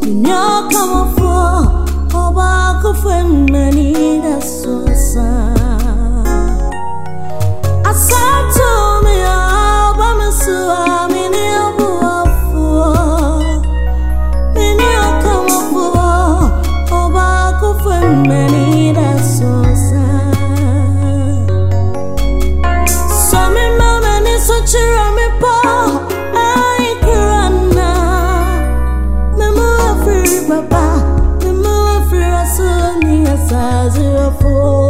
Dunia kama fua, oba kufe mnanida size of a fool.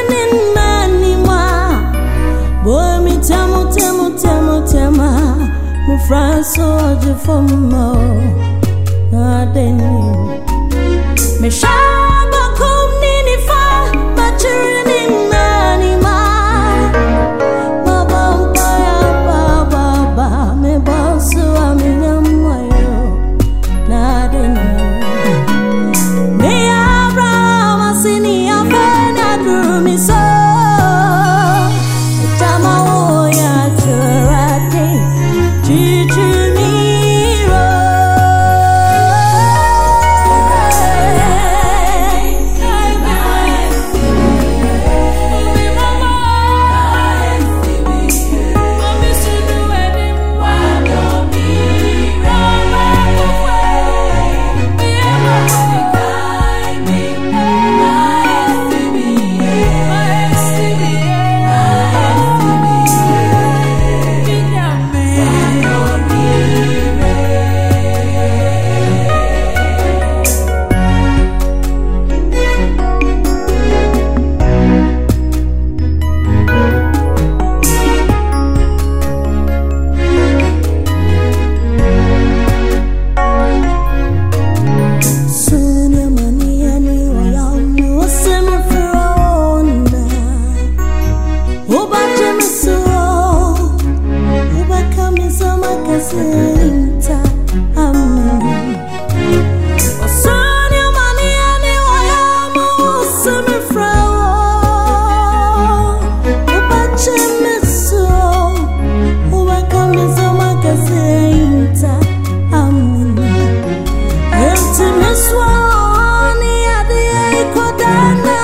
Temo, temo, temo, tema Me franso oje fomo deni Me shama sinta amani Osani adi dana